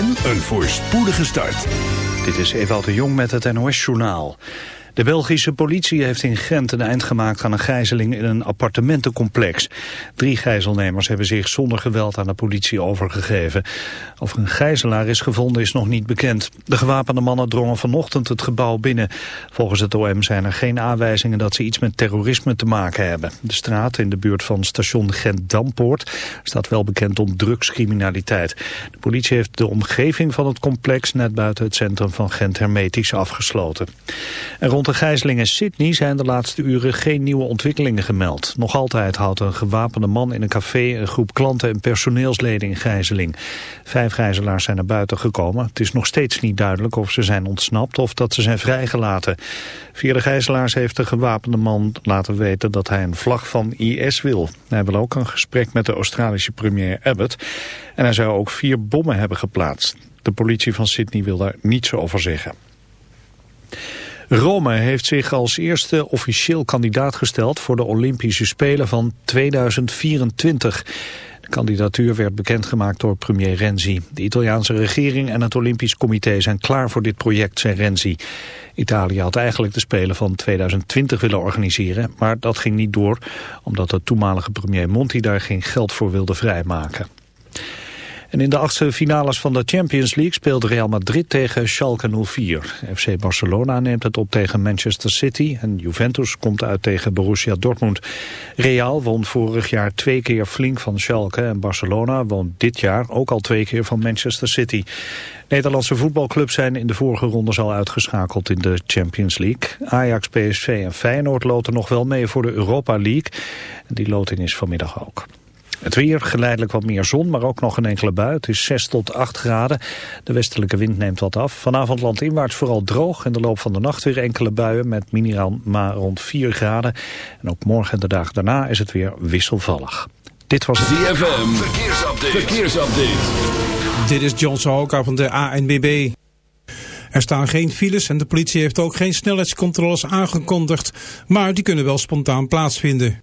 en een voorspoedige start. Dit is Ewout de Jong met het NOS-journaal. De Belgische politie heeft in Gent een eind gemaakt aan een gijzeling in een appartementencomplex. Drie gijzelnemers hebben zich zonder geweld aan de politie overgegeven. Of er een gijzelaar is gevonden is nog niet bekend. De gewapende mannen drongen vanochtend het gebouw binnen. Volgens het OM zijn er geen aanwijzingen dat ze iets met terrorisme te maken hebben. De straat in de buurt van station Gent-Dampoort staat wel bekend om drugscriminaliteit. De politie heeft de omgeving van het complex net buiten het centrum van Gent hermetisch afgesloten. En rond de gijzeling in Sydney zijn de laatste uren geen nieuwe ontwikkelingen gemeld. Nog altijd houdt een gewapende man in een café een groep klanten en personeelsleden in gijzeling. Vijf gijzelaars zijn naar buiten gekomen. Het is nog steeds niet duidelijk of ze zijn ontsnapt of dat ze zijn vrijgelaten. Via de gijzelaars heeft de gewapende man laten weten dat hij een vlag van IS wil. Hij wil ook een gesprek met de Australische premier Abbott. En hij zou ook vier bommen hebben geplaatst. De politie van Sydney wil daar niets over zeggen. Rome heeft zich als eerste officieel kandidaat gesteld voor de Olympische Spelen van 2024. De kandidatuur werd bekendgemaakt door premier Renzi. De Italiaanse regering en het Olympisch Comité zijn klaar voor dit project, zei Renzi. Italië had eigenlijk de Spelen van 2020 willen organiseren, maar dat ging niet door, omdat de toenmalige premier Monti daar geen geld voor wilde vrijmaken. En in de achtste finales van de Champions League speelt Real Madrid tegen Schalke 04. FC Barcelona neemt het op tegen Manchester City en Juventus komt uit tegen Borussia Dortmund. Real won vorig jaar twee keer flink van Schalke en Barcelona won dit jaar ook al twee keer van Manchester City. Nederlandse voetbalclubs zijn in de vorige ronde al uitgeschakeld in de Champions League. Ajax, PSV en Feyenoord loten nog wel mee voor de Europa League. Die loting is vanmiddag ook. Het weer, geleidelijk wat meer zon, maar ook nog een enkele bui. Het is 6 tot 8 graden. De westelijke wind neemt wat af. Vanavond landinwaarts vooral droog. En de loop van de nacht weer enkele buien met minimaal rond 4 graden. En ook morgen en de dagen daarna is het weer wisselvallig. Dit was ZFM. Verkeersupdate. Verkeersupdate. Dit is John Sahoka van de ANBB. Er staan geen files en de politie heeft ook geen snelheidscontroles aangekondigd. Maar die kunnen wel spontaan plaatsvinden.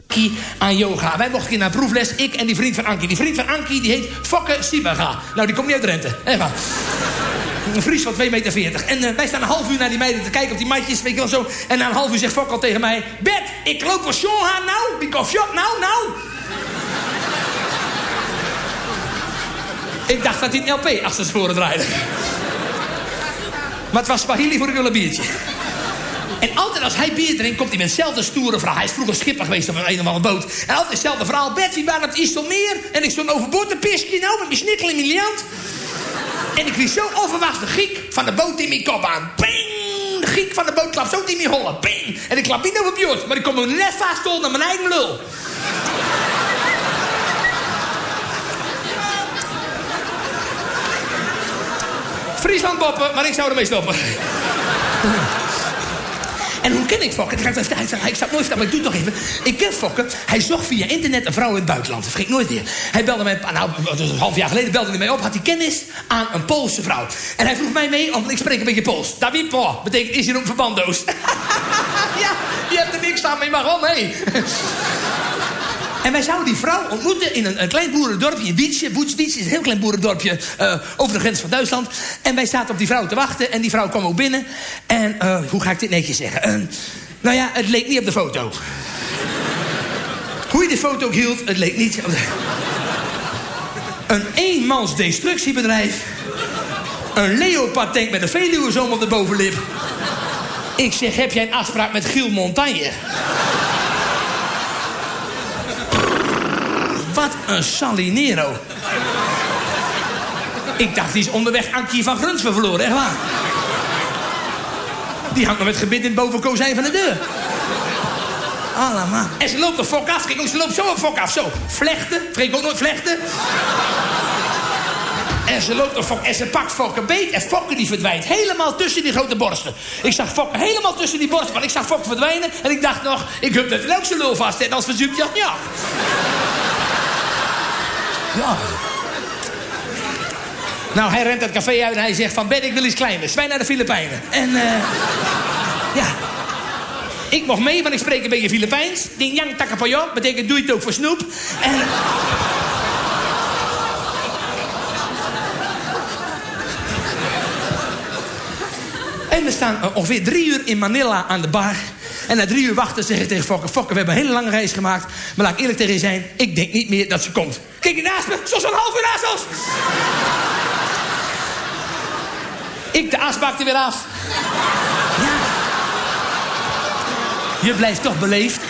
Aan yoga. Wij mochten keer naar proefles, ik en die vriend van Ankie. Die vriend van Ankie die heet Fokke Sibaga. Nou, die komt niet uit Drenthe. Echt waar. Een Fries van 2,40 meter. En eh, wij staan een half uur naar die meiden te kijken op die matjes, weet je zo. En na een half uur zegt Fokke al tegen mij... Bert, ik loop wel Sean nou. Ik of shot nou, nou. Ik dacht dat hij een LP achter voren draaide. Maar het was Swahili voor een biertje. En altijd als hij bier drinkt, komt hij met hetzelfde stoere verhaal. Hij is vroeger schipper geweest op een of andere boot. En altijd hetzelfde verhaal. Betty, waar op het IJsselmeer? En ik stond overboord te pistje nou, met mijn snikkel in mijn. En ik wist zo overwacht de giek van de boot in mijn kop aan. Ping! De giek van de boot klapt zo in mijn hollen. Ping! En ik klap niet over biert. maar ik kom een net stol naar mijn eigen lul. Friesland boppen, maar ik zou ermee stoppen. En hoe ken ik Fokke? Ik, hij, hij, ik nooit, maar ik doe het toch even. Ik ken Fokke. Hij zocht via internet een vrouw in het buitenland. Dat vergeet ik nooit weer. Hij belde mij, nou, een half jaar geleden belde hij mij op. Had hij kennis aan een Poolse vrouw. En hij vroeg mij mee, want ik spreek een beetje Pools. David Po, betekent is hier een verbandoos. ja, je hebt er niks aan, maar je mag wel mee. En wij zouden die vrouw ontmoeten in een, een klein boerendorpje in. Wietsje is een heel klein boerendorpje uh, over de grens van Duitsland. En wij zaten op die vrouw te wachten. En die vrouw kwam ook binnen. En uh, hoe ga ik dit netjes zeggen? Uh, nou ja, het leek niet op de foto. hoe je de foto ook hield, het leek niet op. Een eenmans destructiebedrijf. Een Leopard tank met een Veluwezoom op de bovenlip. Ik zeg, heb jij een afspraak met Giel Montagne? Wat een Salinero. Ik dacht, die is onderweg Ankie van Grunsven verloren, echt waar. Die hangt nog met gebit in het bovenkozijn van de deur. Allemaal. En ze loopt de fok af. Kijk, ze loopt zo een fok af. Zo. Vlechten. Vergeet ook nooit vlechten. En ze loopt de fok. En ze pakt fokken beet. En fokken die verdwijnt. Helemaal tussen die grote borsten. Ik zag fokken helemaal tussen die borsten. Want ik zag fokken verdwijnen. En ik dacht nog, ik heb dat ook zo lul vast. En als verzuipt, ja. Ja. Nou, hij rent het café uit en hij zegt van... Ben, ik wil iets kleiners. Wij naar de Filipijnen. En, uh, ja. Ik mocht mee, want ik spreek een beetje Filipijns. Ding yang takapayo. Betekent doe je het ook voor snoep. En... En we staan ongeveer drie uur in Manila aan de bar. En na drie uur wachten zeg ik tegen Fokker... Fokker, we hebben een hele lange reis gemaakt. Maar laat ik eerlijk tegen je zijn... ik denk niet meer dat ze komt. Kijk je naast me, zoals een half uur naast ons. ik de asbak er weer af. Ja. Je blijft toch beleefd.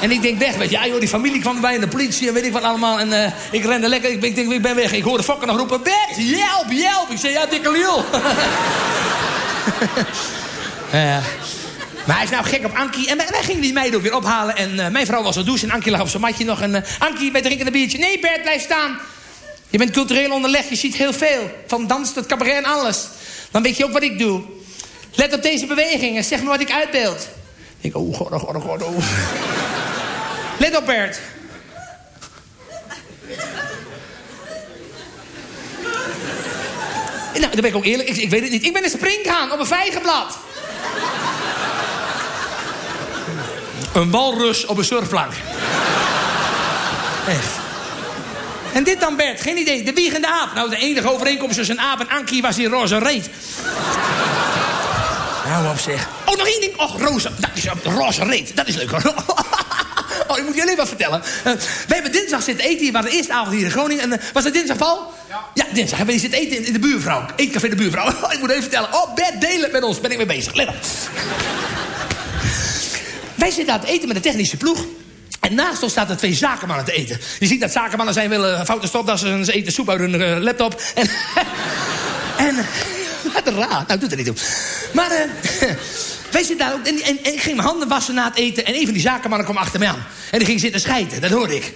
En ik denk weg, weet je. Ja, joh, die familie kwam bij en de politie en weet ik wat allemaal. En uh, ik rende lekker, ik, ik denk, ik ben weg. Ik hoorde Fokker nog roepen, Bert, help, help. Ik zei, ja, dikke lul. Uh, maar hij is nou gek op Ankie. En wij, gingen die meiden weer ophalen. En uh, mijn vrouw was al douchen en Ankie lag op zijn matje nog. En uh, Ankie, wij drinken een biertje. Nee, Bert, blijf staan. Je bent cultureel onderlegd, je ziet heel veel. Van dans tot cabaret en alles. Dan weet je ook wat ik doe. Let op deze bewegingen, zeg me wat ik uitbeeld. Ik oh, god, oh, god, oh, god, oh. Let op, Bert. Nou, dan ben ik ook eerlijk. Ik, ik weet het niet. Ik ben een springhaan op een vijgenblad. Een walrus op een surfplank. Echt. En dit dan, Bert? Geen idee. De wiegende aap. Nou, de enige overeenkomst tussen een aap en Ankie was die roze reet. Hou op, zeg. Oh, nog één ding. Och, roze. Dat is een roze reet. Dat is leuk, hoor. Oh, ik moet jullie wat vertellen. Uh, we hebben dinsdag zitten eten. Hier waren de eerste avond hier in Groningen. En, uh, was het dinsdag, Paul? Ja. Ja, dinsdag hebben we zitten eten in, in de buurvrouw. Eetcafé de buurvrouw. Oh, ik moet even vertellen. Oh, Bert, deel het met ons. Ben ik mee bezig. Let op. Wij zitten aan het eten met de technische ploeg. En naast ons staat er twee zakenmannen te eten. Je ziet dat zakenmannen zijn willen foute stopdassen... en ze eten soep uit hun uh, laptop. En... en wat raar. Nou, doet er niet toe. Maar... Wij zitten daar ook... En, en, en, ik ging mijn handen wassen na het eten... en een van die zakenmannen kwam achter mij aan. En die ging zitten schijten. Dat hoorde ik.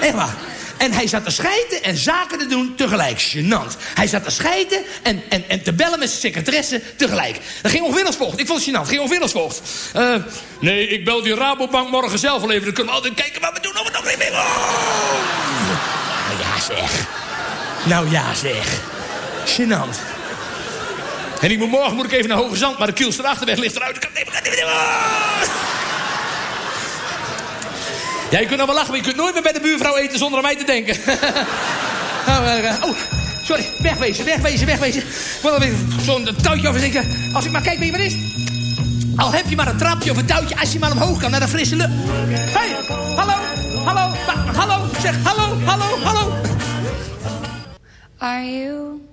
Echt waar. En hij zat te schijten en zaken te doen tegelijk. Gênant. Hij zat te schijten en, en, en te bellen met zijn secretaresse tegelijk. Dat ging ongeveer als volgt. Ik vond het gênant. ging ongeveer als volgt. Uh, nee, ik bel die Rabobank morgen zelf wel even. Dan kunnen we altijd kijken wat we doen. Of we nog niet meer... Oh. Nou ja, zeg. Nou ja, zeg. Gênant. En ik morgen moet ik even naar Hoge Zand, maar de Kielster Achterweg ligt eruit. Ja, je kunt nou wel lachen, maar je kunt nooit meer bij de buurvrouw eten zonder aan mij te denken. oh, sorry. Wegwezen, wegwezen, wegwezen. Wil even zo'n touwtje over denken. Als ik maar kijk, je wat is? Al heb je maar een trapje of een touwtje, als je maar omhoog kan naar de frisse lucht. Hey, hallo, hallo, hallo, zeg hallo, hallo, hallo. Are you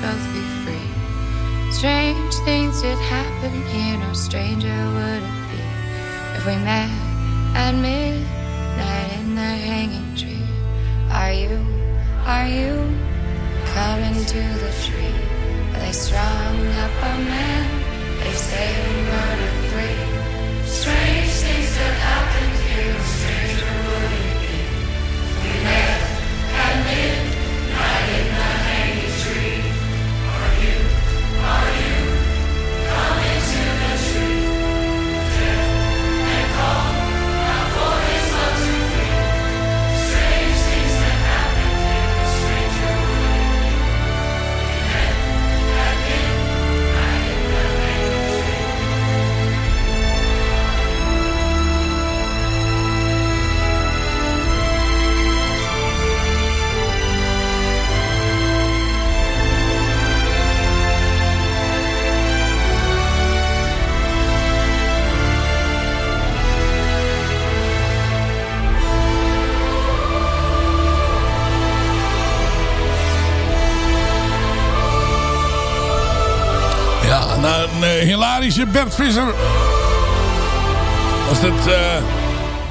both be free? Strange things did happen here, no stranger would it be if we met at midnight in the hanging tree. Are you, are you coming to the tree where they strung up a man? They say we three. Strange Bert Visser was dit eh,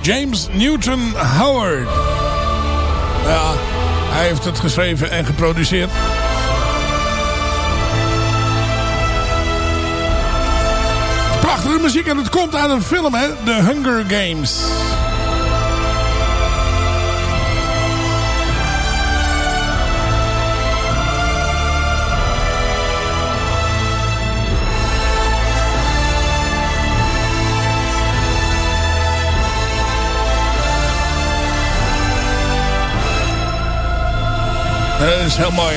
James Newton Howard. Ja, hij heeft het geschreven en geproduceerd. Prachtige muziek en het komt uit een film, hè? The Hunger Games. Dat is heel mooi.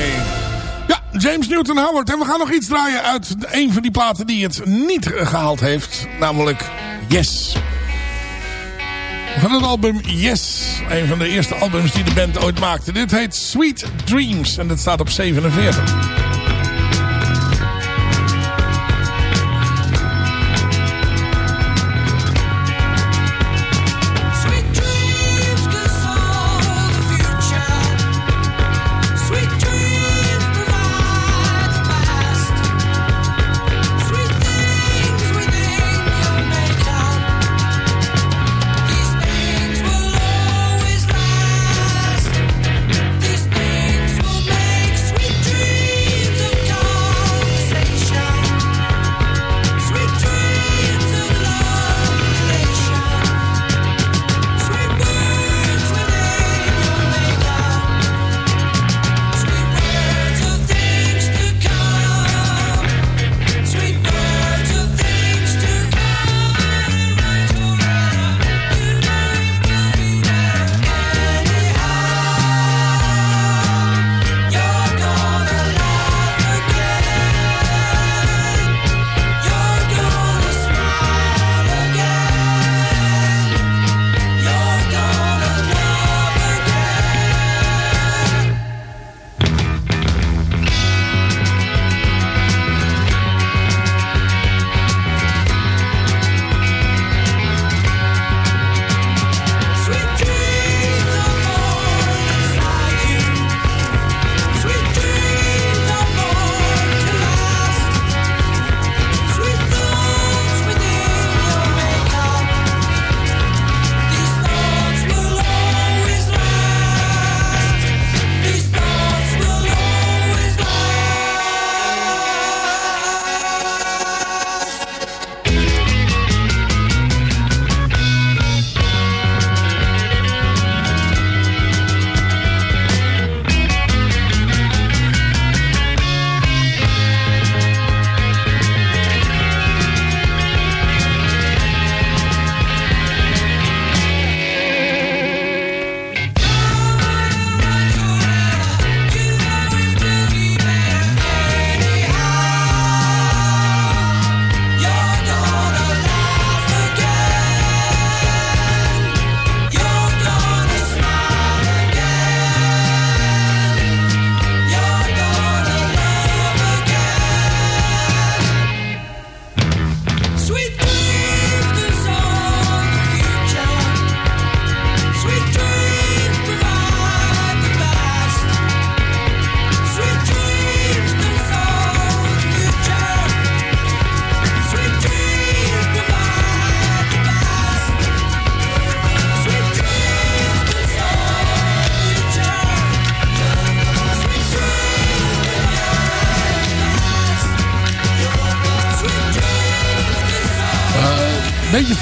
Ja, James Newton Howard. En we gaan nog iets draaien uit een van die platen die het niet gehaald heeft. Namelijk Yes. Van het album Yes. Een van de eerste albums die de band ooit maakte. Dit heet Sweet Dreams. En dat staat op 47.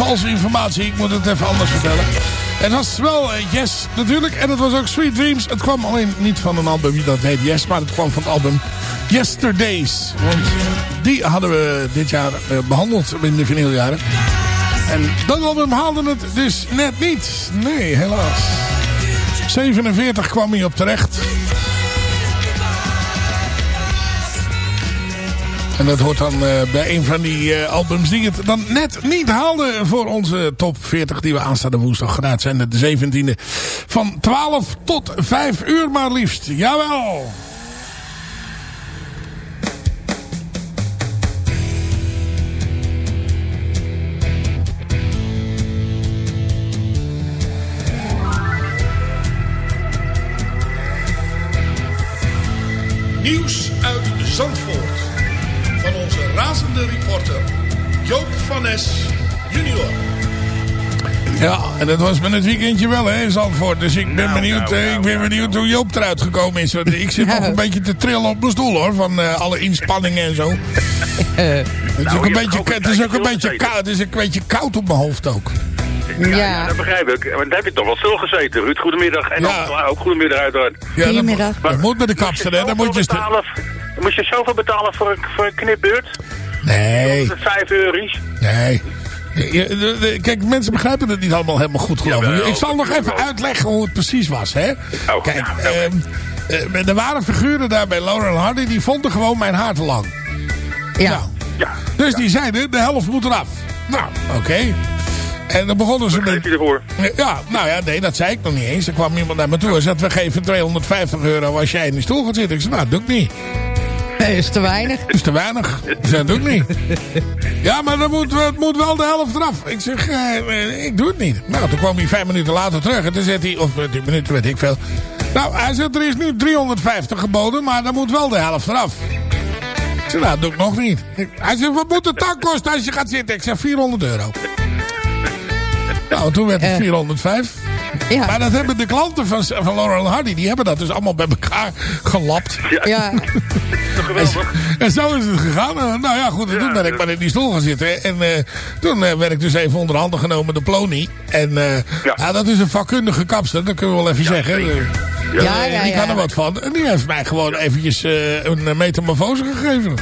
Valse informatie. Ik moet het even anders vertellen. Het was wel eh, Yes natuurlijk. En het was ook Sweet Dreams. Het kwam alleen niet van een album dat heet Yes. Maar het kwam van het album Yesterdays. Want die hadden we dit jaar eh, behandeld in de vinyljaren. En dat album haalde het dus net niet. Nee, helaas. 47 kwam hij op terecht. En dat hoort dan eh, bij een van die eh, albums die het dan net niet haalde voor onze top 40 die we aanstaande woensdag gedaan zijn. De 17e van 12 tot 5 uur maar liefst. Jawel! Nieuws uit Zandvoort. Razende reporter Joop van Nes junior. Ja, en dat was met het weekendje wel hè, in Zandvoort. Dus ik ben Nou, benieuwd, nou, eh, nou, ik ben nou, benieuwd hoe Joop eruit gekomen is. Want ik zit nog een beetje te trillen op mijn stoel hoor. Van eh, alle inspanningen en zo. het is ook een je beetje, ook het is ook een beetje koud. Het is een beetje koud op mijn hoofd ook. Ja, ja, dat begrijp ik. Maar daar heb je toch wel stilgezeten. Ruud, goedemiddag. En Ja. ook, ook goedemiddag uiteraard. Ja, dat, Goedemiddag. moet- dat moet met de kapster hè. Dan moet je... Moest je zoveel betalen voor een, voor een knipbeurt? Nee, Vijf euro's. nee. Ja, de- de- Kijk, mensen begrijpen het niet allemaal helemaal goed, geloof ik. Ik zal nog even uitleggen hoe het precies was, hè. Oh, Kijk, ja, ehm, eh, er waren figuren daar bij Laurel Hardy... die vonden gewoon mijn haar te lang. Ja. Nou, Ja. dus die zeiden, de helft moet eraf. Nou, oké. En dan begonnen ze met... je ervoor? Ja, nou ja, nee, dat zei ik nog niet eens. Er kwam iemand naar me toe en zei, we geven 250 euro als jij in die stoel gaat zitten. Ik zei, nou, dat doe ik niet. Nee, is te weinig. Is te weinig. Dat doe ik niet. Ja, maar dan moet, het moet wel de helft eraf. Ik zeg, eh, eh, ik doe het niet. Nou, toen kwam hij vijf minuten later terug. En toen zegt hij, of eh, tien minuten weet ik veel. Nou, hij zegt, er is nu 350 geboden, maar dan moet wel de helft eraf. Ik zeg, nou, dat doe ik nog niet. Hij zegt, wat moet het dan kosten als je gaat zitten? Ik zeg, 400 euro. Nou, toen werd het Eh. 405. Ja. Maar dat hebben de klanten van, van Laurel Hardy, die hebben dat dus allemaal bij elkaar gelapt. Ja. Geweldig? En zo is het gegaan. En, nou ja, goed. En toen ben ik maar in die stoel gaan zitten. En eh, toen eh, werd ik dus even onder handen genomen door Plony. En eh, ja. Dat is een vakkundige kapster. Dat kunnen we wel even zeggen. Eh, Ja, eh, ja, die kan er wat van. En die heeft mij gewoon eventjes eh, een eh, metamorfose gegeven.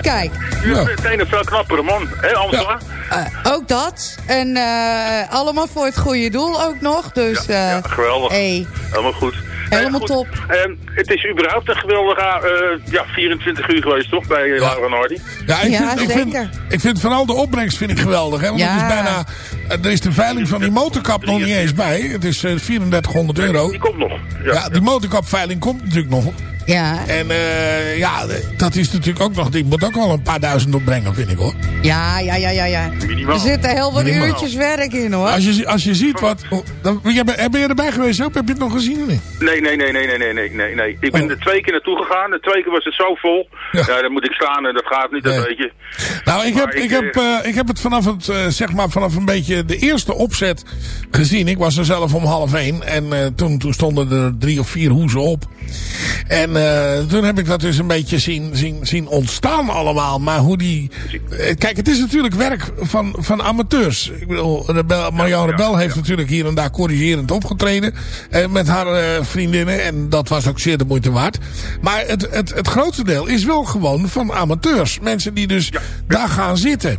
Kijk, Je Ja. bent meteen een veel knappere man. Hé, Amsterdam? eh, ook dat. En eh, allemaal voor het goede doel ook nog. Dus Ja, ja, eh, geweldig. hey, Helemaal goed. Helemaal goed. top. Ehm, het is überhaupt een geweldige eh, ja, 24 uur geweest, toch? Bij uh, Laura Hardy. Ja, ik, Ja, vind, ik, vind, zeker. ik vind vooral de opbrengst vind ik geweldig. Hè? Want Ja. het is bijna, er is de veiling van die motorkap nog niet eens bij. Het is eh, 3400 euro. Die komt nog. Ja. Ja, die motorkapveiling komt natuurlijk nog. Ja. En eh, ja, dat is natuurlijk ook nog... Ik moet ook wel een paar duizend opbrengen, vind ik hoor. Ja, ja, ja, ja. ja. Er zitten heel wat uurtjes werk in hoor. Als je, als je ziet wat... Oh, dan, ben je erbij geweest ook? Heb je het nog gezien? Nee, nee, nee, nee, nee, nee, nee, nee. Ik ben oh. er twee keer naartoe gegaan. De twee keer was het zo vol. Ja, dan moet ik staan en dat gaat niet, dat nee. weet je. Nou, ik heb, ik, eh, heb, eh, ik heb het vanaf het, zeg maar, vanaf een beetje de eerste opzet gezien. Ik was er zelf om half één. En toen, toen stonden er drie of vier hoezen op. En eh, toen heb ik dat dus een beetje zien, zien, zien ontstaan allemaal. Maar hoe die... eh, kijk, het is natuurlijk werk van, van amateurs. Ik bedoel, Rebel, Marianne Rebel heeft natuurlijk hier en daar corrigerend opgetreden. eh, met haar vriendinnen. En dat was ook zeer de moeite waard. Maar het, het, het grootste deel is wel gewoon van amateurs. Mensen die dus daar gaan zitten.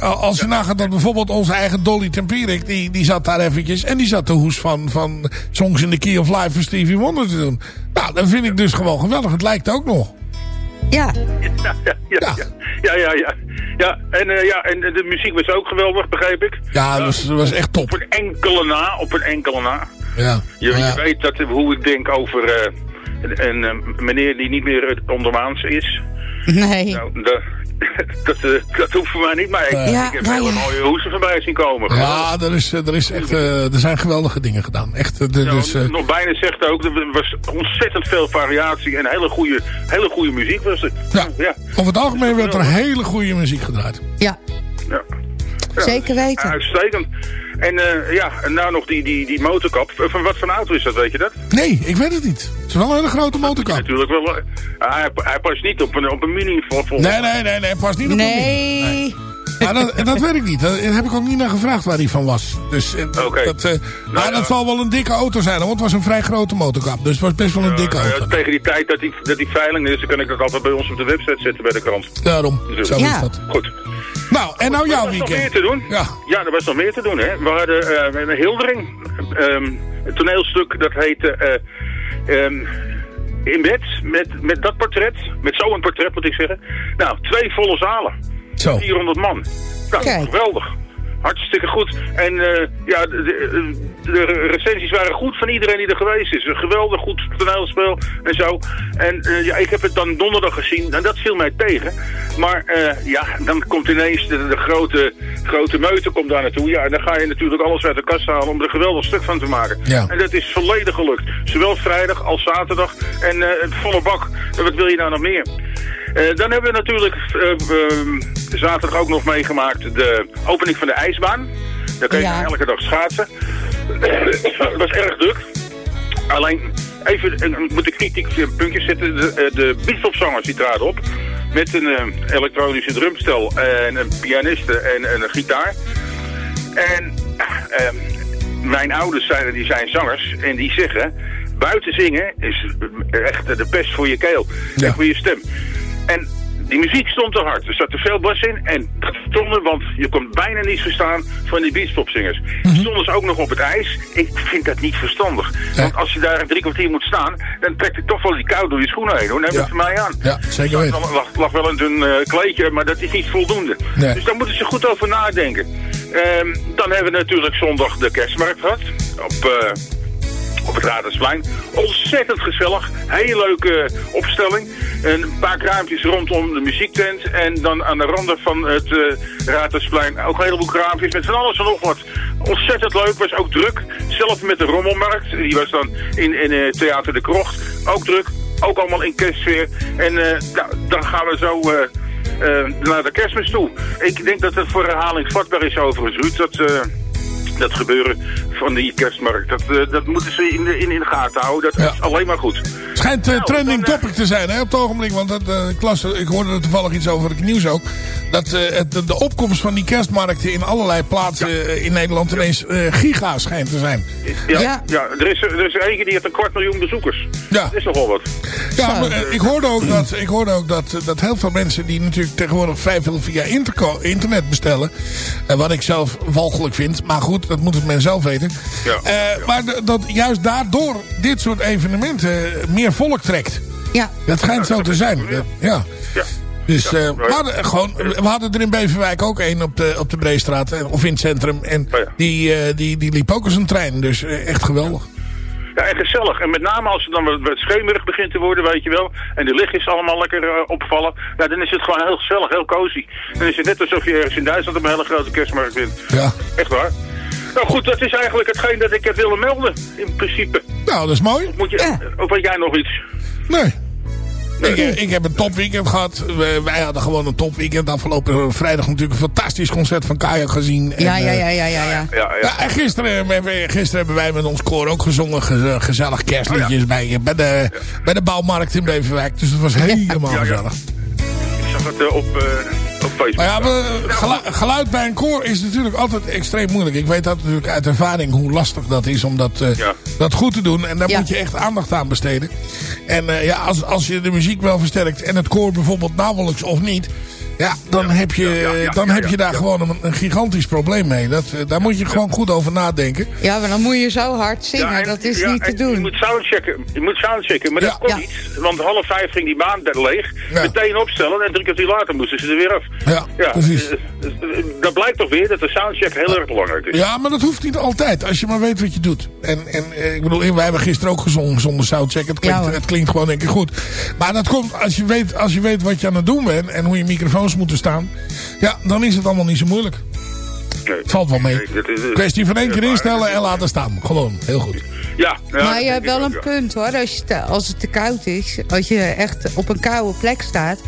Als je nagaat dat bijvoorbeeld onze eigen Dolly Tempierik, die, die zat daar eventjes. En die zat de hoes van, van Songs in the Key of Life van Stevie Wonder te doen. Nou, dat vind ik dus gewoon geweldig. Het lijkt ook nog. Ja, Ja, ja, ja. Ja. Ja, ja, ja. ja. ja en, eh, ja, en de muziek was ook geweldig, begreep ik. Ja, dat was, dat was echt Op top. een enkele na, op een enkele na. Ja. Je, Ja. je weet dat, hoe ik denk over eh, een, een eh, meneer die niet meer ondermaans is. nee. Nou, dat, eh, dat hoeft voor mij niet, maar ik, Ja, ik heb nou hele ja. mooie hoesen voorbij zien komen. Ja, er, is, er, is echt, eh, er zijn geweldige dingen gedaan. Echt, eh, Ja, dus, eh, nog bijna zegt ook, er was ontzettend veel variatie en hele goede, hele goede muziek was het. ja. ja. Over het algemeen werd er hele goede muziek gedraaid. Ja, ja. Ja, zeker weten. Uitstekend. En eh, ja, en nou nog die, die, die motorkap. Van wat voor auto is dat, weet je dat? Nee, ik weet het niet. Het is wel een hele grote motorkap. Natuurlijk wel. eh, hij, hij past niet op een, op een mini vol- Nee, nee, nee, nee. Pas niet op een mini. Nee. Dat, dat weet ik niet. Daar heb ik ook niet naar gevraagd waar hij van was. Dus eh, Oké. dat, eh, maar ja. dat zal wel een dikke auto zijn. Want het was een vrij grote motorkap. Dus het was best wel een dikke Eh, auto. tegen die tijd dat die, dat die veiling is, dan kan ik dat altijd bij ons op de website zetten bij de krant. Daarom. Zo Ja. is dat. Goed. Nou, en nou jouw er was nog weekend. meer te doen. Ja. Ja, er was nog meer te doen. Hè. We hadden eh, een Hildering, ehm, een toneelstuk dat heette eh, ehm, In bed, met, met dat portret, met zo'n portret moet ik zeggen. Nou, twee volle zalen. Zo. 400 man. Nou, Kijk. geweldig. Hartstikke goed. En eh, ja, de, recensies waren goed van iedereen die er geweest is. Een geweldig goed toneelspel en zo. En eh, ja, ik heb het dan donderdag gezien en dat viel mij tegen. Maar eh, ja, dan komt ineens de, de grote, grote meute komt daar naartoe. Ja, en dan ga je natuurlijk alles uit de kast halen om er een geweldig stuk van te maken. Ja. En dat is volledig gelukt. Zowel vrijdag als zaterdag. En volle bak. Wat wil je nou nog meer? Eh, dan hebben we natuurlijk eh, ehm, zaterdag ook nog meegemaakt de opening van de ijsbaan. Daar kun je Ja. elke dag schaatsen. Het was erg druk. Alleen, even moet ik kritiek een puntje zetten. De, eh, de beatpopzangers die traden op. Met een eh, elektronische drumstel en een pianiste en, en een gitaar. En eh, mijn ouders zijn, die zijn zangers en die zeggen... buiten zingen is echt de pest voor je keel Ja. en voor je stem. En die muziek stond te hard. Er zat te veel bas in en dat stonden, want je kon bijna niets verstaan van die beachpopzingers. Stonden ze ook nog op het ijs. Ik vind dat niet verstandig. Want als je daar drie kwartier moet staan, dan trekt het toch wel die kou door je schoenen heen. Hoor. Neem Ja. het van mij aan. Ja, zeker weten. Er lag, lag wel een dun eh, kleedje, maar dat is niet voldoende. Nee. Dus daar moeten ze goed over nadenken. Ehm, dan hebben we natuurlijk zondag de kerstmarkt gehad. Op, eh, op het Radersplein. Ontzettend gezellig. Hele leuke opstelling. Een paar kraampjes rondom de muziektent. En dan aan de randen van het eh Radersplein ook een heleboel kraampjes met van alles en nog wat. Ontzettend leuk. Was ook druk. Zelf met de rommelmarkt. Die was dan in, in eh, Theater de Krocht. Ook druk. Ook allemaal in kerstsfeer. En eh, nou, dan gaan we zo... eh, eh, naar de kerstmis toe. Ik denk dat het voor herhaling vatbaar is overigens, Ruud. Dat, eh, dat gebeuren van die kerstmarkt. Dat, eh, dat moeten ze in de, in, in de gaten houden. Dat Ja. is alleen maar goed. schijnt eh, Nou, trending dan, eh, topic te zijn hè, op het ogenblik. Want dat, eh, ik, hoorde er toevallig iets over het nieuws ook. Dat eh, het, de opkomst van die kerstmarkten in allerlei plaatsen in Nederland ineens eh, giga schijnt te zijn. Ja, Ja. ja. er, is, er is eentje die heeft een kwart miljoen bezoekers. Ja. Dat is nogal wat. Ja, maar, ik hoorde ook, dat, ik hoorde ook dat, dat heel veel mensen die natuurlijk tegenwoordig vrij veel via interco- internet bestellen. wat ik zelf walgelijk vind. Maar goed, dat moet het men zelf weten. Ja. Eh, maar dat juist daardoor dit soort evenementen eh, meer volk trekt. Ja. Dat schijnt zo te zijn. Ja. Ja. Dus Ja, eh, we, hadden gewoon, we hadden er in Beverwijk ook één op de, op de Breestraat. Of in het centrum. En Oh ja. die, eh, die, die liep ook als een trein. Dus echt geweldig. Ja, en gezellig. En met name als het dan wat, schemerig begint te worden, weet je wel. En de lichtjes allemaal lekker opvallen. Ja, dan is het gewoon heel gezellig, heel cozy. Dan is het net alsof je ergens in Duitsland op een hele grote kerstmarkt bent. Ja. Echt waar. Nou goed, dat is eigenlijk hetgeen dat ik heb willen melden, in principe. Nou, dat is mooi. Moet je, Ja. Of weet jij nog iets? Nee. Ik, eh, ik heb een topweekend gehad. We- wij hadden gewoon een topweekend. Afgelopen vrijdag natuurlijk een fantastisch concert van Kaya gezien. En, Ja, ja, eh, ja, ja, ja, ja. Ja, ja. Ja, en gisteren, gisteren hebben wij met ons koor ook gezongen. Ge- gezellig kerstliedjes bij, bij, de, bij de bouwmarkt in Beverwijk. Dus dat was helemaal Ja, ja. gezellig. Ik zag het eh, op, eh, op Facebook. Maar ja, we- gelu- geluid bij een koor is natuurlijk altijd extreem moeilijk. Ik weet dat natuurlijk uit ervaring hoe lastig dat is om dat, eh, Ja. dat goed te doen. En daar Ja. moet je echt aandacht aan besteden. En eh, ja, als, als je de muziek wel versterkt en het koor bijvoorbeeld nauwelijks of niet... Ja, dan heb je, ja, ja, ja, dan ja, heb je daar ja. gewoon een, een gigantisch probleem mee. Dat, eh, daar moet je gewoon goed over nadenken. Ja, maar dan moet je zo hard zingen. en- dat is ja, niet te en Je doen. moet soundchecken, je moet soundchecken maar Ja. dat kon Ja. niet. Want half vijf ging die baan leeg. Ja. Meteen opstellen en drie kwartier later moesten ze er weer af. Ja, precies. eh, eh, dat blijkt toch weer dat de soundcheck heel erg belangrijk is. Ja, maar dat hoeft niet altijd. Als je maar weet wat je doet. En, en eh, ik bedoel, wij hebben gisteren ook gezongen zonder soundcheck. Het klinkt, het klinkt gewoon denk ik goed. Maar dat komt als je, weet, als je weet wat je aan het doen bent. En hoe je moeten staan. Ja, dan is het allemaal niet zo moeilijk. Nee. Het valt wel mee. Nee, is- Kwestie van één keer instellen en laten staan. Gewoon, heel goed. Ja, ja, Maar je hebt wel een ja. punt hoor. Als, je te- als het te koud is, als je echt op een koude plek staat...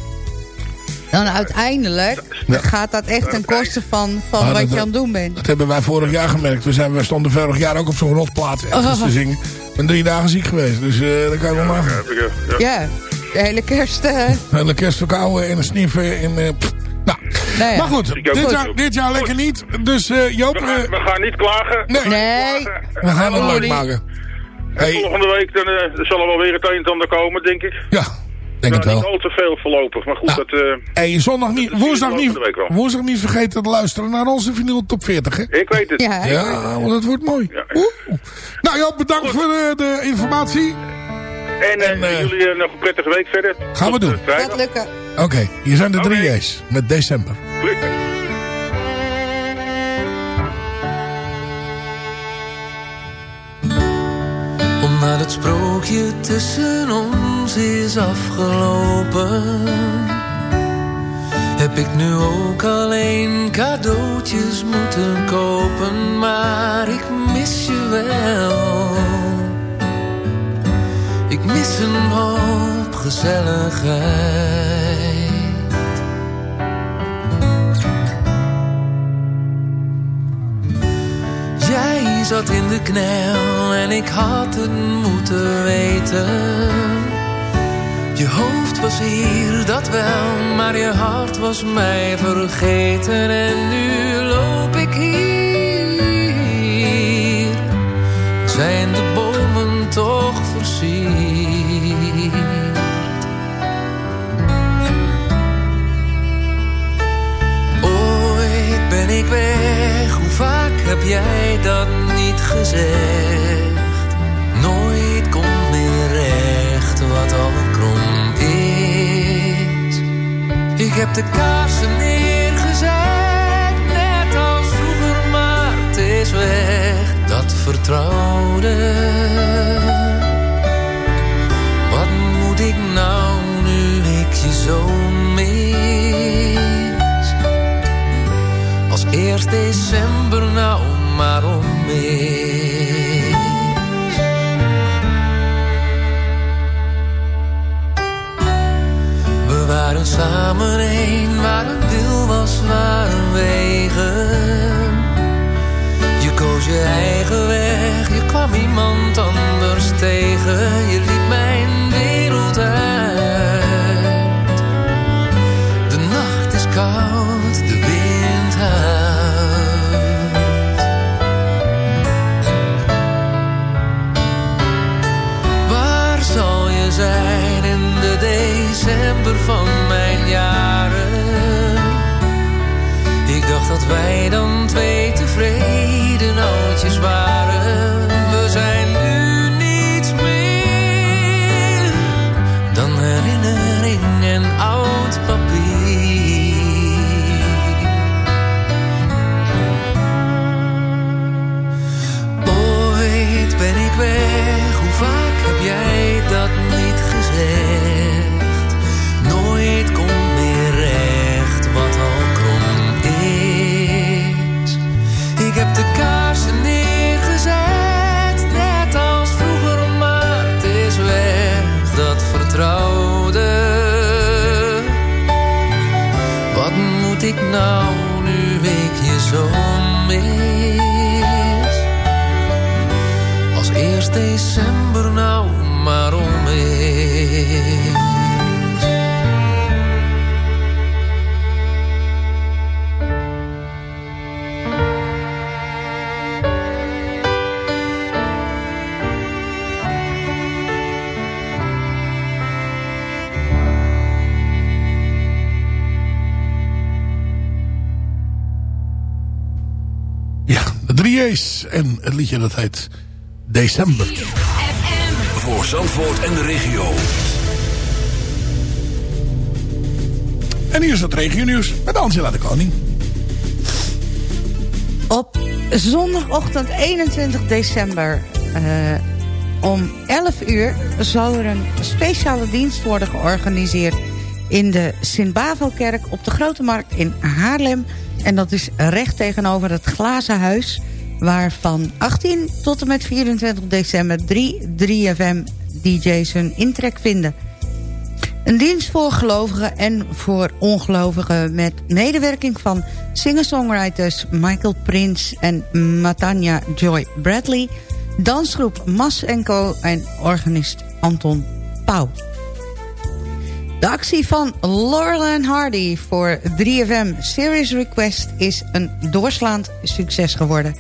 dan uiteindelijk Ja. gaat dat echt ten koste van, van wat dat- je aan het doen bent. Dat hebben wij vorig jaar gemerkt. We, zijn, we stonden vorig jaar ook op zo'n rotplaats ergens Oh. te zingen. Ik ben drie dagen ziek geweest. Dus eh dat kan je wel Ja, nagaan. heb ik, eh, ja. De hele kerst... eh, En de kerst verkouden en een sniffen. En, eh, pff. nou, Nou ja. Maar goed, dit goed. jaar, dit jaar lekker niet. Dus eh, Joop, We gaan, we gaan niet klagen. Nee. Nee. we gaan het leuk maken. En Hey, volgende week dan, zal er wel weer het een en ander komen, denk ik. ja, denk het Nou, niet wel. al te veel voorlopig, maar goed, Nou, dat... eh, Hey, zondag niet, woensdag niet, woensdag niet vergeten te luisteren naar onze vinyl top 40, hè? ik weet het. Ja, Ja, want dat wordt mooi. Ja. Oeh. Nou Joop, bedankt voor de, de informatie. En, eh, En, eh, jullie eh, nog een prettige week verder. Gaan we eh, doen. gaat lukken. Oké, hier zijn de drie J's met december. Omdat het sprookje tussen ons is afgelopen Heb ik nu ook alleen cadeautjes moeten kopen Maar ik mis je wel Ik mis een hoop gezelligheid Jij zat in de knel en ik had het moeten weten. Je hoofd was hier, dat wel, maar je hart was mij vergeten. En nu loop ik hier, ik weg, hoe vaak heb jij dat niet gezegd? Nooit komt meer recht wat al krom is. Ik heb de kaarsen neergezet, net als vroeger, maar het is weg. Dat vertrouwde. Maar om mis. We waren samen één, waar een wil was, waren wegen. Je koos je eigen weg, je kwam iemand anders tegen. Je liet mijn wereld uit. Dat wij dan twee tevreden oudjes waren. Nou nu ik je zo mis? Als eerst december nou maar om is. En het liedje dat heet December. Voor Zandvoort en de regio. En hier is het regionieuws met Angela de Koning. Op zondagochtend 21 december eh, om 11 uur zal er een speciale dienst worden georganiseerd in de Sint-Bavelkerk op de Grote Markt in Haarlem. En dat is recht tegenover het Glazen Huis, waar van 18 tot en met 24 december drie 3FM DJ's hun intrek vinden. Een dienst voor gelovigen en voor ongelovigen... met medewerking van singer-songwriters Michael Prins en Matanya Joy Bradley... dansgroep Mas Co en organist Anton Pauw. De actie van Laurel Hardy voor 3FM Series Request is een doorslaand succes geworden.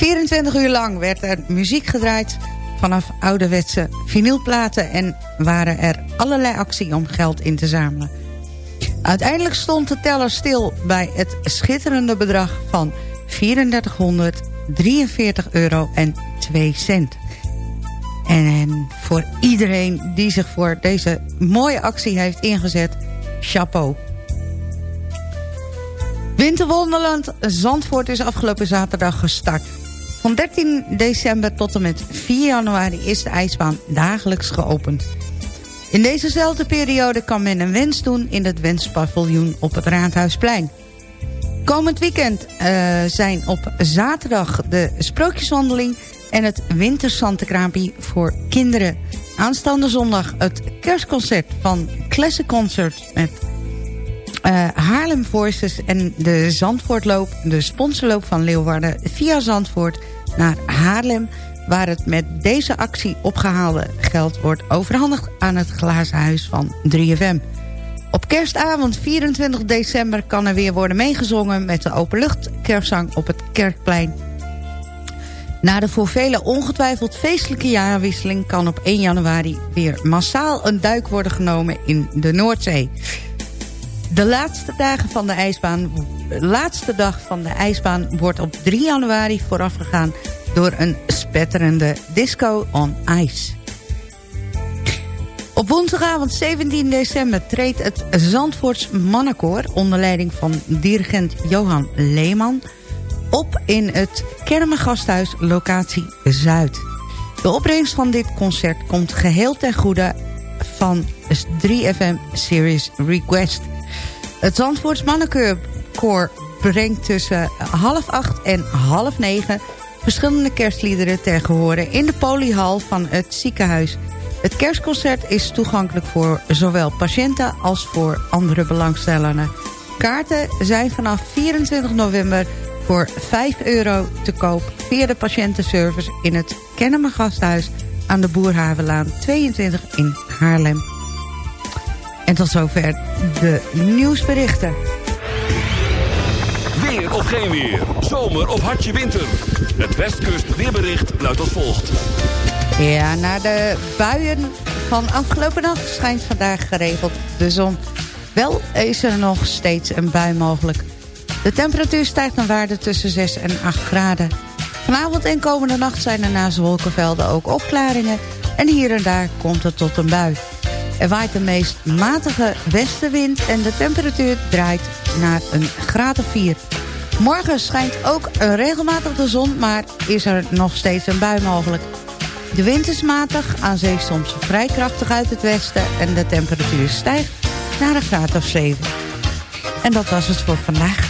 24 uur lang werd er muziek gedraaid vanaf ouderwetse vinylplaten... en waren er allerlei acties om geld in te zamelen. Uiteindelijk stond de teller stil bij het schitterende bedrag van 3443 euro en 2 cent. En voor iedereen die zich voor deze mooie actie heeft ingezet, chapeau. Winterwonderland Zandvoort is afgelopen zaterdag gestart. Van 13 december tot en met 4 januari is de ijsbaan dagelijks geopend. In dezezelfde periode kan men een wens doen in het wenspaviljoen op het Raadhuisplein. Komend weekend uh, zijn op zaterdag de sprookjeswandeling en het winterzantenkraampje voor kinderen. Aanstaande zondag het kerstconcert van Classic Concert met uh, Haarlem Voices en de Zandvoortloop, de sponsorloop van Leeuwarden via Zandvoort naar Haarlem, waar het met deze actie opgehaalde geld wordt overhandigd aan het glazen huis van 3FM. Op kerstavond 24 december kan er weer worden meegezongen met de openlucht kerstzang op het Kerkplein. Na de voor velen ongetwijfeld feestelijke jaarwisseling kan op 1 januari weer massaal een duik worden genomen in de Noordzee. De laatste, dagen van de, ijsbaan, laatste dag van de ijsbaan wordt op 3 januari voorafgegaan door een spetterende disco on ice. Op woensdagavond 17 december treedt het Zandvoorts Mannenkoor... onder leiding van dirigent Johan Leeman... op in het Kermengasthuis locatie Zuid. De opbrengst van dit concert komt geheel ten goede van 3FM Series Request... Het Zandvoorts Mannenkoor brengt tussen half acht en half negen... verschillende kerstliederen ter gehore in de polyhal van het ziekenhuis. Het kerstconcert is toegankelijk voor zowel patiënten als voor andere belangstellenden. Kaarten zijn vanaf 24 november voor 5 euro te koop... via de patiëntenservice in het Kennemer Gasthuis aan de Boerhavenlaan 22 in Haarlem. En tot zover de nieuwsberichten. Weer of geen weer. Zomer of hartje winter. Het Westkust weerbericht luidt als volgt. Ja, na de buien van afgelopen nacht schijnt vandaag geregeld de zon. Wel is er nog steeds een bui mogelijk. De temperatuur stijgt naar waarde tussen 6 en 8 graden. Vanavond en komende nacht zijn er naast wolkenvelden ook opklaringen... en hier en daar komt het tot een bui. Er waait de meest matige westenwind en de temperatuur draait naar een graad of 4. Morgen schijnt ook regelmatig de zon, maar is er nog steeds een bui mogelijk. De wind is matig, aan zee soms vrij krachtig uit het westen... en de temperatuur stijgt naar een graad of 7. En dat was het voor vandaag.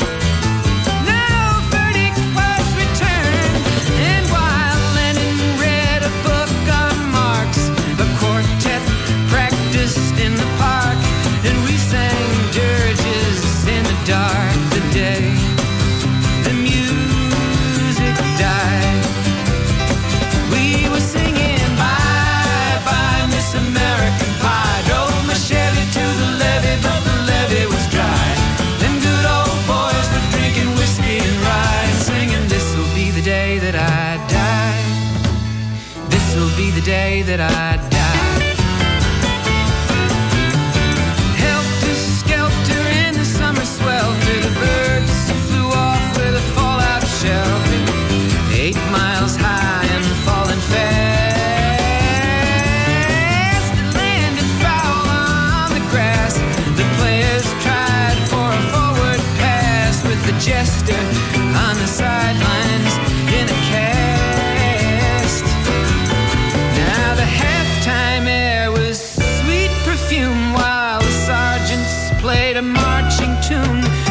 played a marching tune.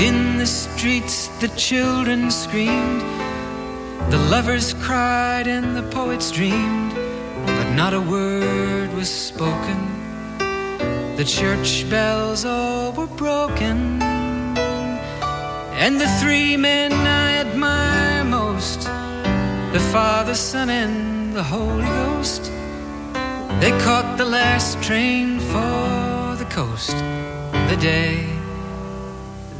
In the streets the children screamed, the lovers cried and the poets dreamed, but not a word was spoken. The church bells all were broken, and the three men I admire most the Father, Son, and the Holy Ghost they caught the last train for the coast the day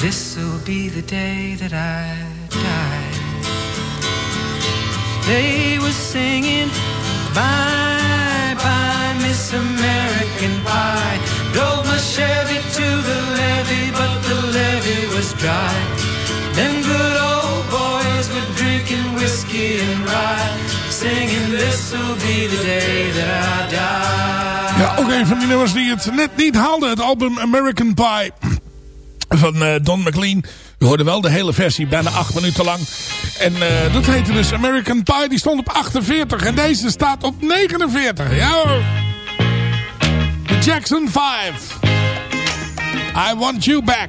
This'll be the day that I die. They were singing, Bye, bye, Miss American Pie. Drove my Chevy to the levee, but the levee was dry. Them good old boys were drinking whiskey and rye, singing, This'll be the day that I die. Ja, ook een van die nummers die het net niet haalde. Het album American Pie van eh, Don McLean. We hoorden wel de hele versie, bijna acht minuten lang. En eh, dat heette dus American Pie. Die stond op 48 en deze staat op 49. Ja hoor. The Jackson 5. I Want You Back.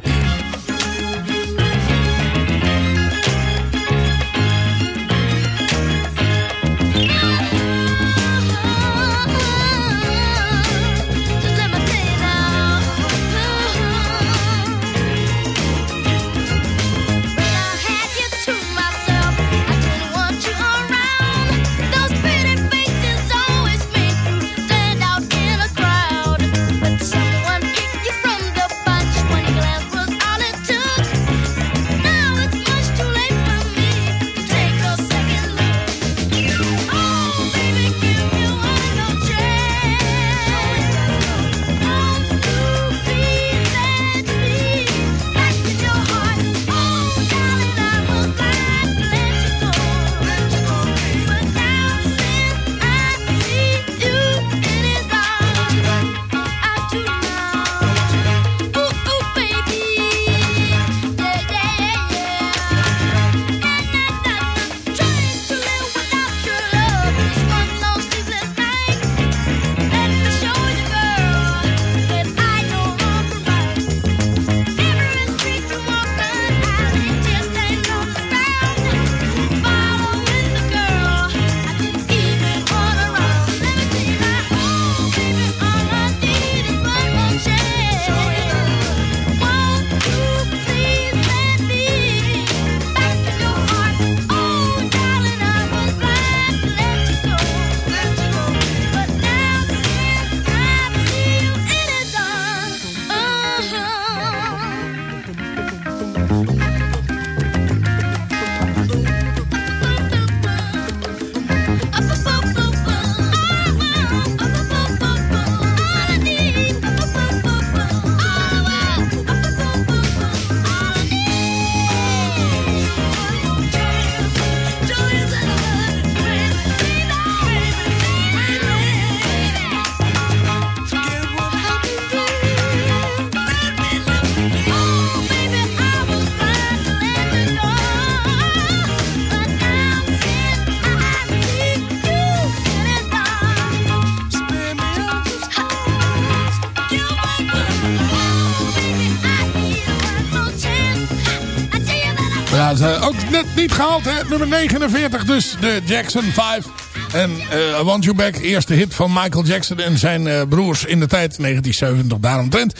Nummer 49 dus, de Jackson 5. En uh, I Want You Back, eerste hit van Michael Jackson en zijn uh, broers in de tijd, 1970, daaromtrent.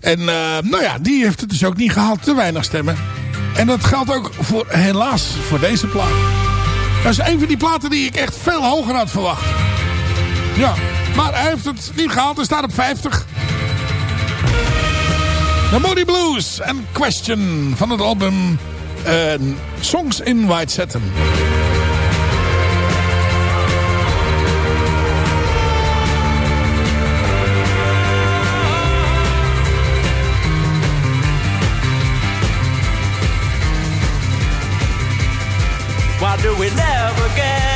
En uh, nou ja, die heeft het dus ook niet gehaald, te weinig stemmen. En dat geldt ook voor, helaas voor deze plaat. Dat is een van die platen die ik echt veel hoger had verwacht. Ja, maar hij heeft het niet gehaald, hij staat op 50. The Moody Blues en Question van het album Songs in White Satin. Why do we never get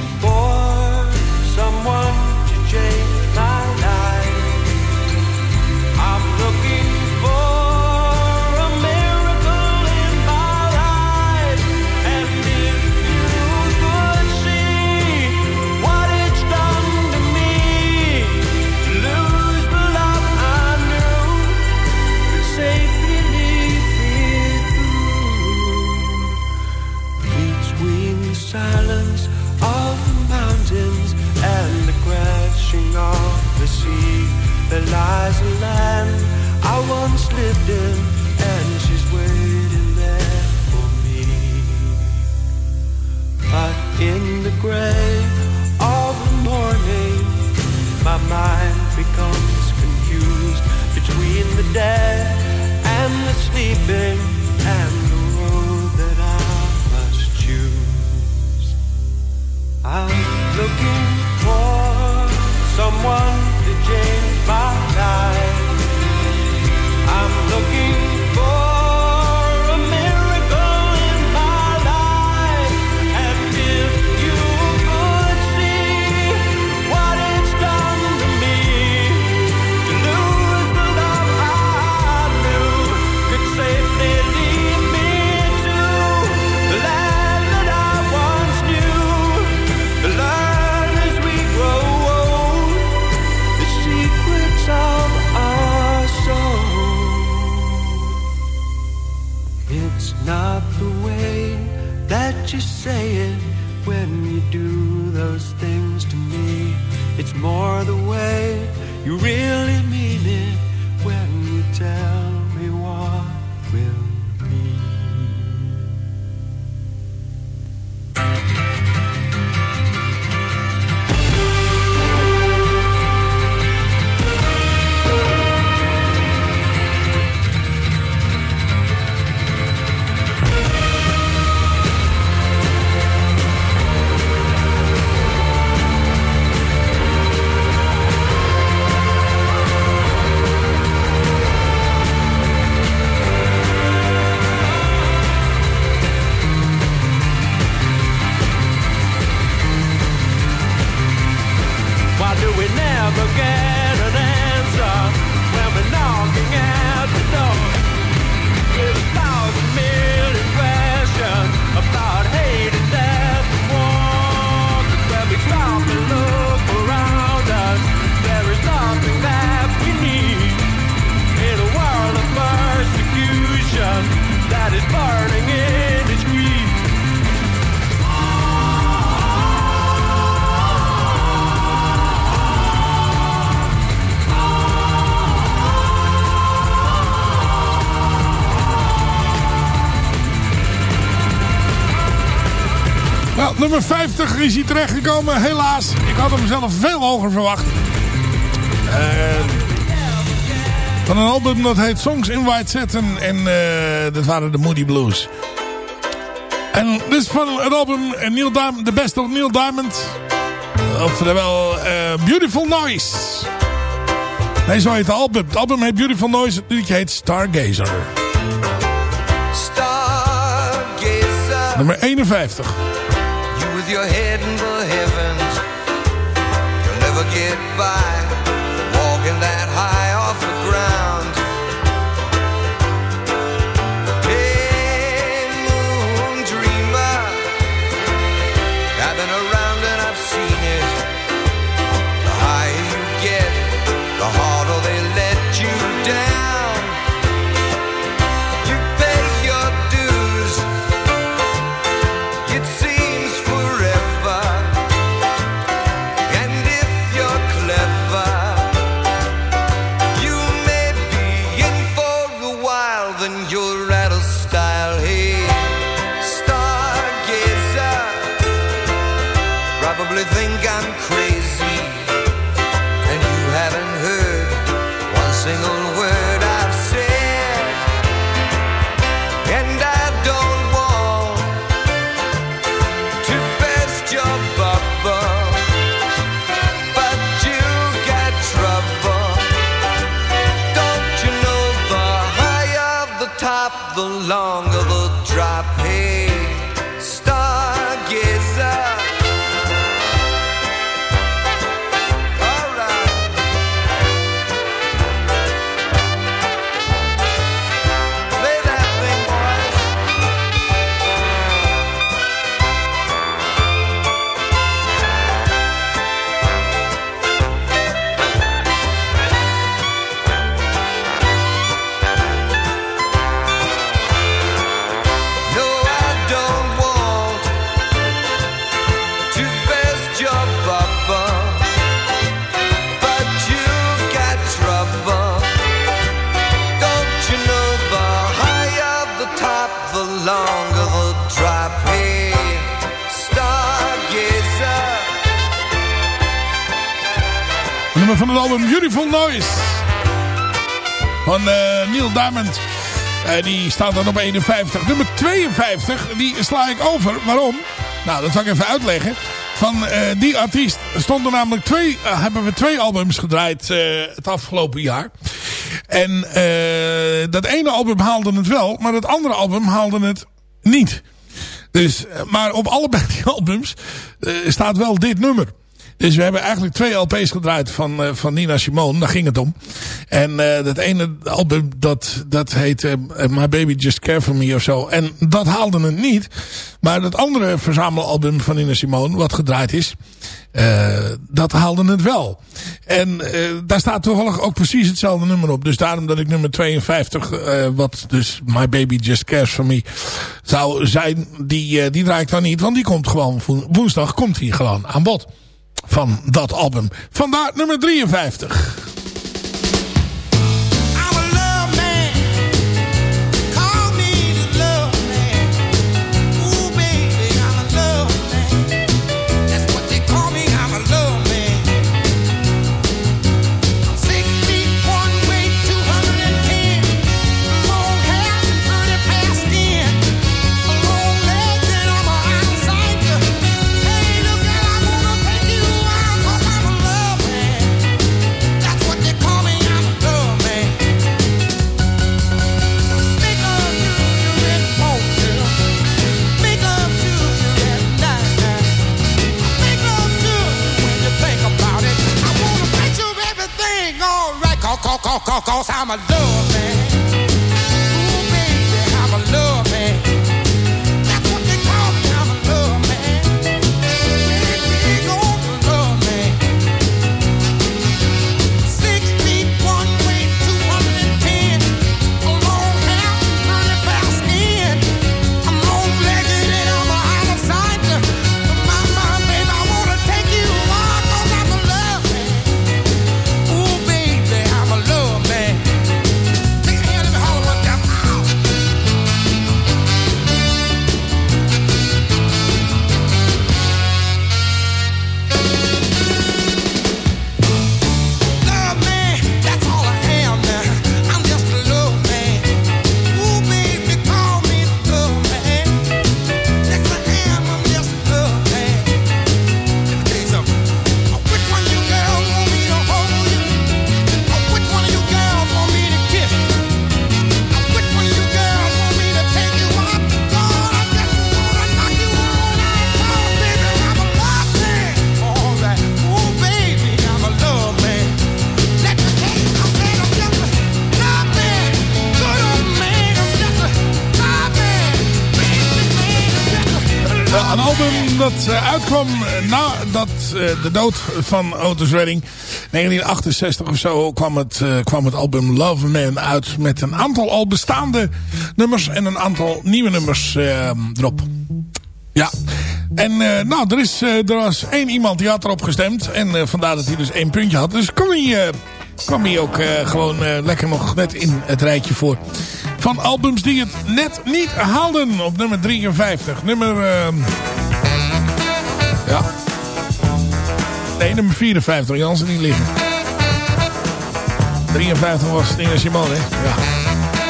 nummer 50 is hij terechtgekomen, helaas. Ik had hem zelf veel hoger verwacht. Eh, van een album dat heet Songs in White Satin. En eh, dat waren de Moody Blues. En dit is van het album eh, Neil Diamond, The Best of Neil Diamond. Oftewel Beautiful Noise. Nee, zo heet het album. Het album heet Beautiful Noise. Het liedje heet Stargazer. Nummer 51. You're heading for heaven. you'll never get by. Van het album Beautiful Noise. Van eh, Neil Diamond. Eh, die staat dan op 51. Nummer 52, die sla ik over. Waarom? Nou, dat zal ik even uitleggen. Van eh, die artiest stonden namelijk twee, hebben we twee albums gedraaid het afgelopen jaar. En dat ene album haalde het wel, maar het andere album haalde het niet. Dus, maar op allebei die albums staat wel dit nummer. Dus we hebben eigenlijk twee LP's gedraaid van, eh, van Nina Simone. Daar ging het om. En eh, dat ene album, dat, dat heet eh, My Baby Just Care For Me of zo. En dat haalde het niet. Maar dat andere verzamelalbum van Nina Simone, wat gedraaid is... dat haalde het wel. En daar staat toevallig ook precies hetzelfde nummer op. Dus daarom dat ik nummer 52, eh, wat dus My Baby Just Cares For Me zou zijn... die, die draai ik dan niet, want die komt gewoon wo- woensdag komt hij gewoon aan bod van dat album. Vandaar nummer 53. Cause I'm a love man. Album dat eh, uitkwam nadat eh, de dood van Otis Redding. 1968 of zo kwam het, eh, kwam het album Love Man uit. Met een aantal al bestaande nummers en een aantal nieuwe nummers erop. Ja, en nou, er, is, er was één iemand die had erop gestemd. En vandaar dat hij dus één puntje had. Dus kwam hij, kwam hij ook eh, gewoon eh, lekker nog net in het rijtje voor. Van albums die het net niet haalden op nummer 53. Nummer... ehm, ja. Nee, nummer 54. Jans er niet liggen. 53 was Nina Simone, hè? Ja.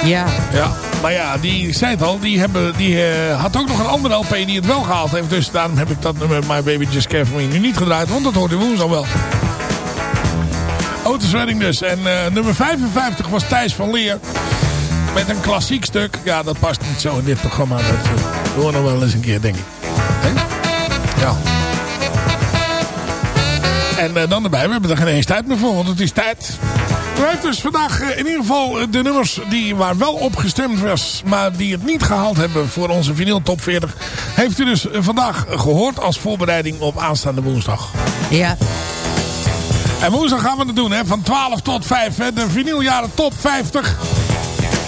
Ja. Ja, maar ja, die zei het al, die, hebben, die eh, had ook nog een andere LP die het wel gehaald heeft. Dus daarom heb ik dat nummer My Baby Just Care For Me nu niet gedraaid, want dat hoorde woensdag wel. Dus. En eh, nummer 55 was Thijs van Leer. met een klassiek stuk. Ja, dat past niet zo in dit programma. Dat doen we nog wel eens een keer, denk ik. Ja. En uh, dan erbij, we hebben er geen eens tijd meer voor, want het is tijd. U heeft dus vandaag in ieder geval de nummers die waar wel op gestemd was, maar die het niet gehaald hebben voor onze vinyl top 40, heeft u dus vandaag gehoord als voorbereiding op aanstaande woensdag. Ja. En woensdag gaan we het doen, hè, van 12 tot 5, hè, de vinyljaren top 50.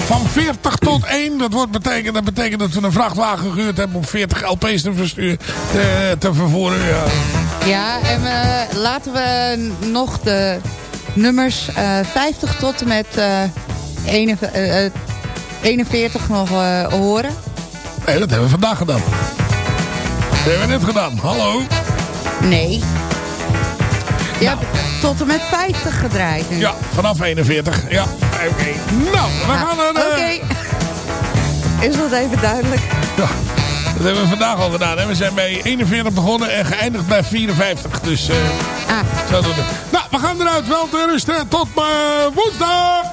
Van 40 tot 1, dat, wordt betekent, dat betekent dat we een vrachtwagen gehuurd hebben om 40 LP's te, versturen, te, te vervoeren. Ja. Ja, en uh, laten we nog de nummers uh, 50 tot en met uh, 41, 41 nog uh, horen. Nee, dat hebben we vandaag gedaan. Dat hebben we net gedaan. Hallo? Nee. Je nou. hebt tot en met 50 gedraaid nu. Ja, vanaf 41. Ja, oké. Okay. Nou, we ja. gaan... Oké. Okay. Is dat even duidelijk? Ja. Dat hebben we vandaag al gedaan. Hè? We zijn bij 41 begonnen en geëindigd bij 54. Dus uh, ah. zo doen we. Nou, we gaan eruit. Wel te rusten. Tot uh, woensdag.